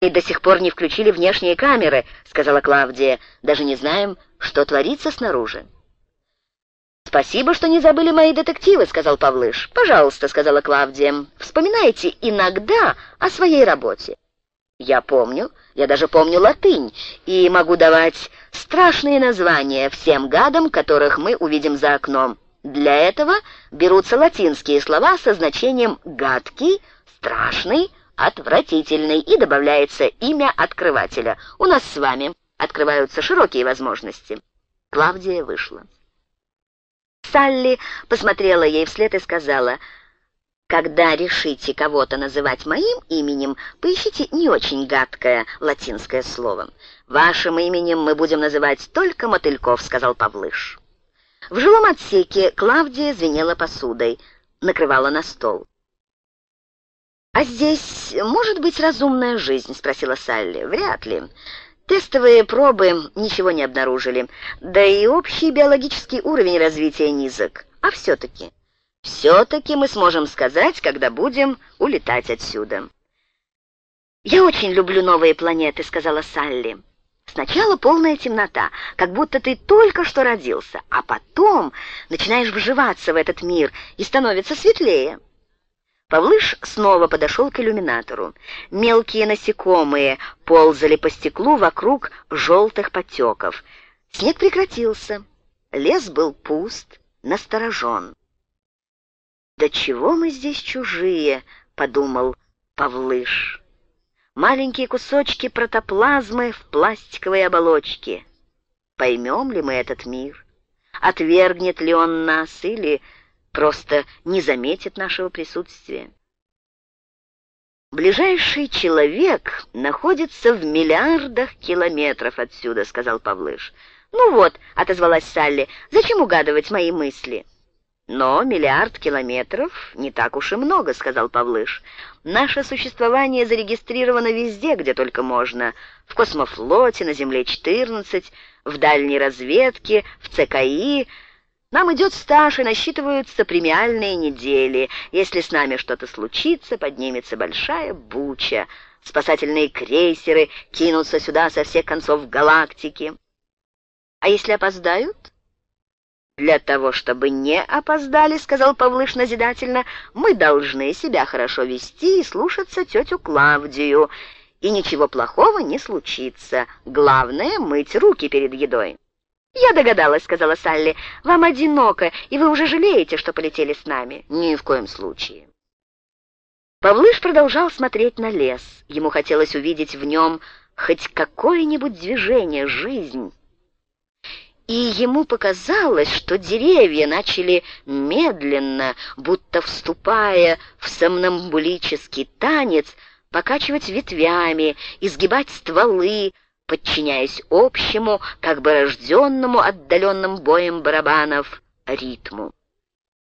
«И до сих пор не включили внешние камеры», — сказала Клавдия. «Даже не знаем, что творится снаружи». «Спасибо, что не забыли мои детективы», — сказал Павлыш. «Пожалуйста», — сказала Клавдия, — «вспоминайте иногда о своей работе». «Я помню, я даже помню латынь, и могу давать страшные названия всем гадам, которых мы увидим за окном. Для этого берутся латинские слова со значением «гадкий», «страшный», отвратительный, и добавляется имя открывателя. У нас с вами открываются широкие возможности. Клавдия вышла. Салли посмотрела ей вслед и сказала, «Когда решите кого-то называть моим именем, поищите не очень гадкое латинское слово. Вашим именем мы будем называть только мотыльков», — сказал Павлыш. В жилом отсеке Клавдия звенела посудой, накрывала на стол. «А здесь может быть разумная жизнь?» — спросила Салли. «Вряд ли. Тестовые пробы ничего не обнаружили. Да и общий биологический уровень развития низок. А все-таки...» «Все-таки мы сможем сказать, когда будем улетать отсюда». «Я очень люблю новые планеты», — сказала Салли. «Сначала полная темнота, как будто ты только что родился, а потом начинаешь вживаться в этот мир и становится светлее». Павлыш снова подошел к иллюминатору. Мелкие насекомые ползали по стеклу вокруг желтых потеков. Снег прекратился. Лес был пуст, насторожен. «Да чего мы здесь чужие?» — подумал Павлыш. «Маленькие кусочки протоплазмы в пластиковой оболочке. Поймем ли мы этот мир? Отвергнет ли он нас или просто не заметит нашего присутствия. «Ближайший человек находится в миллиардах километров отсюда», — сказал Павлыш. «Ну вот», — отозвалась Салли, — «зачем угадывать мои мысли?» «Но миллиард километров не так уж и много», — сказал Павлыш. «Наше существование зарегистрировано везде, где только можно. В космофлоте, на Земле-14, в дальней разведке, в ЦКИ...» Нам идет стаж, и насчитываются премиальные недели. Если с нами что-то случится, поднимется большая буча. Спасательные крейсеры кинутся сюда со всех концов галактики. А если опоздают? «Для того, чтобы не опоздали, — сказал Павлыш назидательно, — мы должны себя хорошо вести и слушаться тетю Клавдию, и ничего плохого не случится. Главное — мыть руки перед едой». «Я догадалась», — сказала Салли. «Вам одиноко, и вы уже жалеете, что полетели с нами?» «Ни в коем случае». Павлыш продолжал смотреть на лес. Ему хотелось увидеть в нем хоть какое-нибудь движение, жизнь. И ему показалось, что деревья начали медленно, будто вступая в сомнамбулический танец, покачивать ветвями, изгибать стволы, подчиняясь общему, как бы рожденному отдаленным боем барабанов, ритму.